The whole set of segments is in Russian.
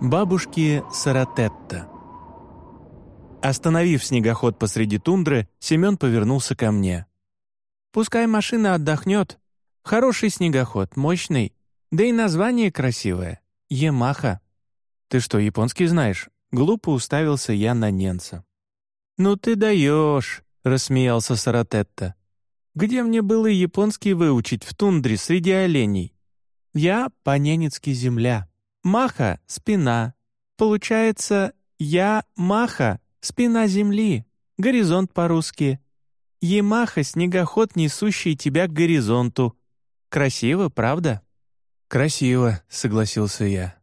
Бабушки Саратетта. Остановив снегоход посреди тундры, Семен повернулся ко мне. «Пускай машина отдохнет. Хороший снегоход, мощный. Да и название красивое. Ямаха». «Ты что, японский знаешь?» Глупо уставился я на Ненца. «Ну ты даешь!» — рассмеялся Саратетта. «Где мне было японский выучить в тундре среди оленей? Я по-ненецки земля. Маха — спина. Получается, я маха — спина земли. Горизонт по-русски. Ямаха — снегоход, несущий тебя к горизонту. Красиво, правда?» «Красиво», — согласился я.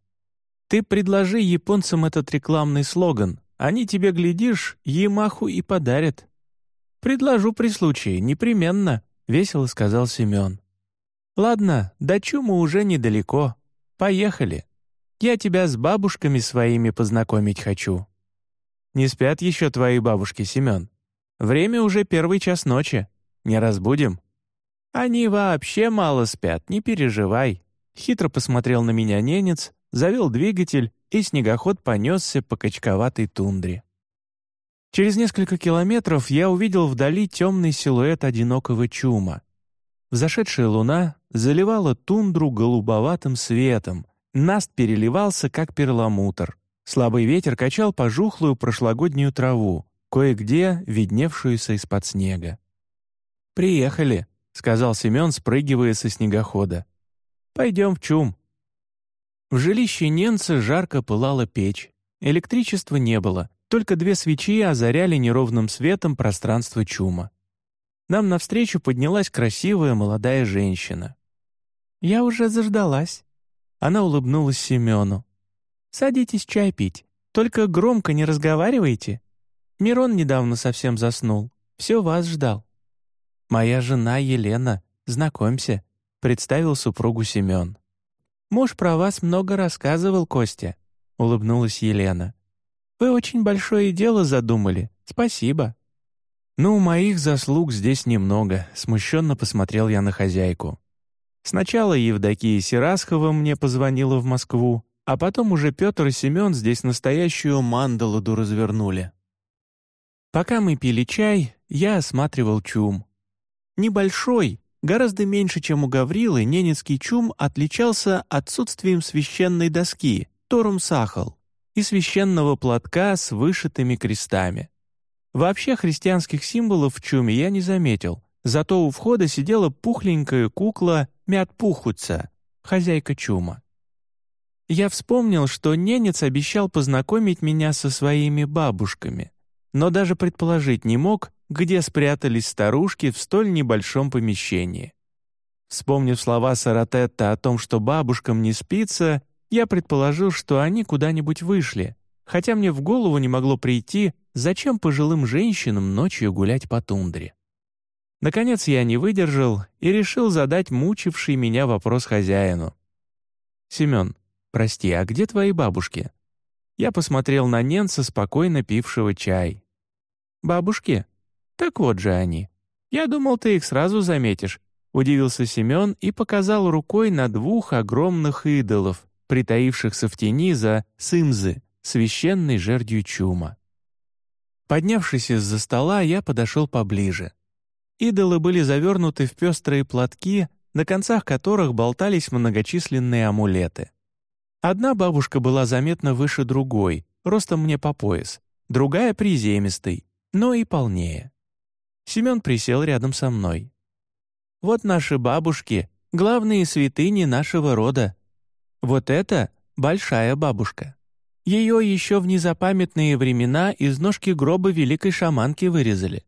«Ты предложи японцам этот рекламный слоган. Они тебе, глядишь, Ямаху и подарят». «Предложу при случае, непременно», — весело сказал Семен. «Ладно, до Чумы уже недалеко. Поехали. Я тебя с бабушками своими познакомить хочу». «Не спят еще твои бабушки, Семен? Время уже первый час ночи. Не разбудим?» «Они вообще мало спят, не переживай». Хитро посмотрел на меня ненец, завел двигатель, и снегоход понесся по качковатой тундре. Через несколько километров я увидел вдали темный силуэт одинокого чума. Взошедшая луна заливала тундру голубоватым светом, наст переливался, как перламутр. Слабый ветер качал пожухлую прошлогоднюю траву, кое-где видневшуюся из-под снега. «Приехали», — сказал Семен, спрыгивая со снегохода. «Пойдем в чум». В жилище Ненца жарко пылала печь. Электричества не было, только две свечи озаряли неровным светом пространство чума. Нам навстречу поднялась красивая молодая женщина. «Я уже заждалась». Она улыбнулась Семену. «Садитесь чай пить, только громко не разговаривайте. Мирон недавно совсем заснул, все вас ждал». «Моя жена Елена, знакомься», — представил супругу Семен. «Муж про вас много рассказывал, Костя», — улыбнулась Елена. «Вы очень большое дело задумали. Спасибо». «Ну, моих заслуг здесь немного», — смущенно посмотрел я на хозяйку. Сначала Евдокия Сирасхова мне позвонила в Москву, а потом уже Петр и Семен здесь настоящую мандалуду развернули. Пока мы пили чай, я осматривал чум. Небольшой, Гораздо меньше, чем у Гаврилы, ненецкий чум отличался отсутствием священной доски, торум сахал, и священного платка с вышитыми крестами. Вообще христианских символов в чуме я не заметил, зато у входа сидела пухленькая кукла Мятпухуца, хозяйка чума. Я вспомнил, что ненец обещал познакомить меня со своими бабушками, но даже предположить не мог, где спрятались старушки в столь небольшом помещении. Вспомнив слова Саратетта о том, что бабушкам не спится, я предположил, что они куда-нибудь вышли, хотя мне в голову не могло прийти, зачем пожилым женщинам ночью гулять по тундре. Наконец я не выдержал и решил задать мучивший меня вопрос хозяину. «Семен, прости, а где твои бабушки?» Я посмотрел на Ненца, спокойно пившего чай. «Бабушки?» «Так вот же они. Я думал, ты их сразу заметишь», — удивился Семен и показал рукой на двух огромных идолов, притаившихся в тени за сымзы, священной жердью чума. Поднявшись из-за стола, я подошел поближе. Идолы были завернуты в пестрые платки, на концах которых болтались многочисленные амулеты. Одна бабушка была заметно выше другой, ростом мне по пояс, другая — приземистой, но и полнее. Семен присел рядом со мной. «Вот наши бабушки, главные святыни нашего рода. Вот это большая бабушка. Ее еще в незапамятные времена из ножки гроба великой шаманки вырезали.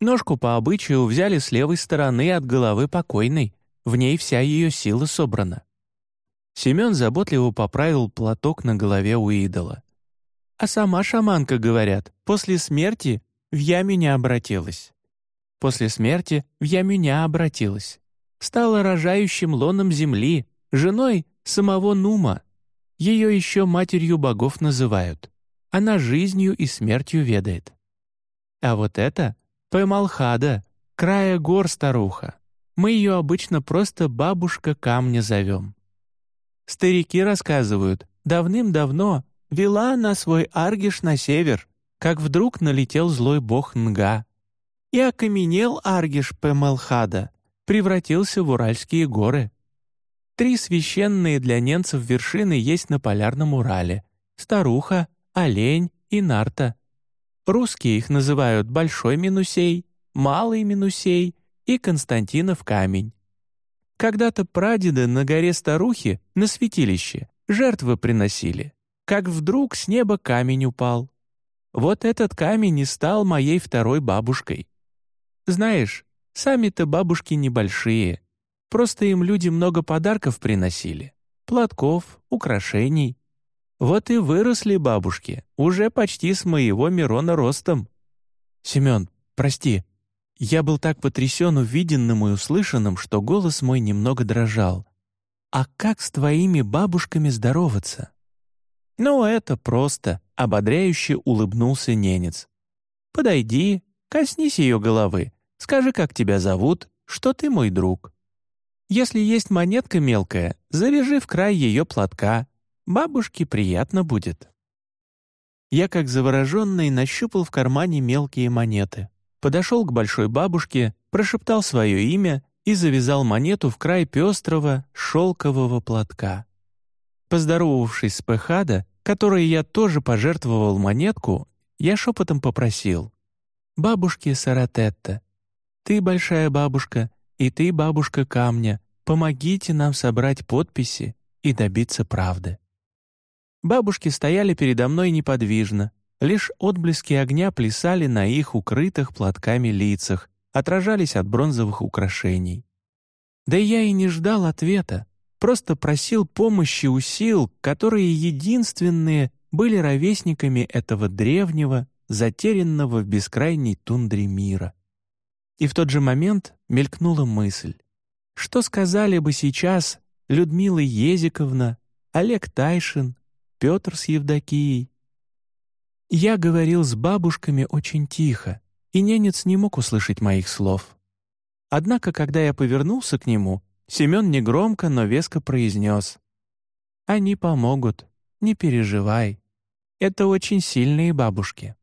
Ножку по обычаю взяли с левой стороны от головы покойной, в ней вся ее сила собрана. Семен заботливо поправил платок на голове у идола. А сама шаманка, говорят, после смерти в яме не обратилась. После смерти в Ямюня обратилась. Стала рожающим лоном земли, женой самого Нума. Ее еще матерью богов называют. Она жизнью и смертью ведает. А вот это — Пемалхада, края гор старуха. Мы ее обычно просто бабушка камня зовем. Старики рассказывают, давным-давно вела на свой Аргиш на север, как вдруг налетел злой бог Нга. И окаменел Аргиш Пемалхада, превратился в Уральские горы. Три священные для ненцев вершины есть на Полярном Урале — Старуха, Олень и Нарта. Русские их называют Большой Минусей, Малый Минусей и Константинов камень. Когда-то прадеды на горе Старухи, на святилище, жертвы приносили, как вдруг с неба камень упал. Вот этот камень и стал моей второй бабушкой. Знаешь, сами-то бабушки небольшие, просто им люди много подарков приносили, платков, украшений. Вот и выросли бабушки, уже почти с моего Мирона ростом. Семен, прости, я был так потрясен увиденным и услышанным, что голос мой немного дрожал. «А как с твоими бабушками здороваться?» «Ну, это просто», — ободряюще улыбнулся ненец. «Подойди, коснись ее головы, скажи, как тебя зовут, что ты мой друг. Если есть монетка мелкая, завяжи в край ее платка. Бабушке приятно будет». Я, как завороженный, нащупал в кармане мелкие монеты, подошел к большой бабушке, прошептал свое имя и завязал монету в край пестрого шелкового платка. Поздоровавшись с Пехада, которой я тоже пожертвовал монетку, я шепотом попросил. «Бабушки Саратетта, ты большая бабушка, и ты бабушка камня, помогите нам собрать подписи и добиться правды». Бабушки стояли передо мной неподвижно, лишь отблески огня плясали на их укрытых платками лицах, отражались от бронзовых украшений. Да я и не ждал ответа, просто просил помощи у сил, которые единственные были ровесниками этого древнего, затерянного в бескрайней тундре мира. И в тот же момент мелькнула мысль. Что сказали бы сейчас Людмила Езиковна, Олег Тайшин, Петр с Евдокией? Я говорил с бабушками очень тихо, и ненец не мог услышать моих слов. Однако, когда я повернулся к нему, Семен негромко, но веско произнес. «Они помогут, не переживай. Это очень сильные бабушки».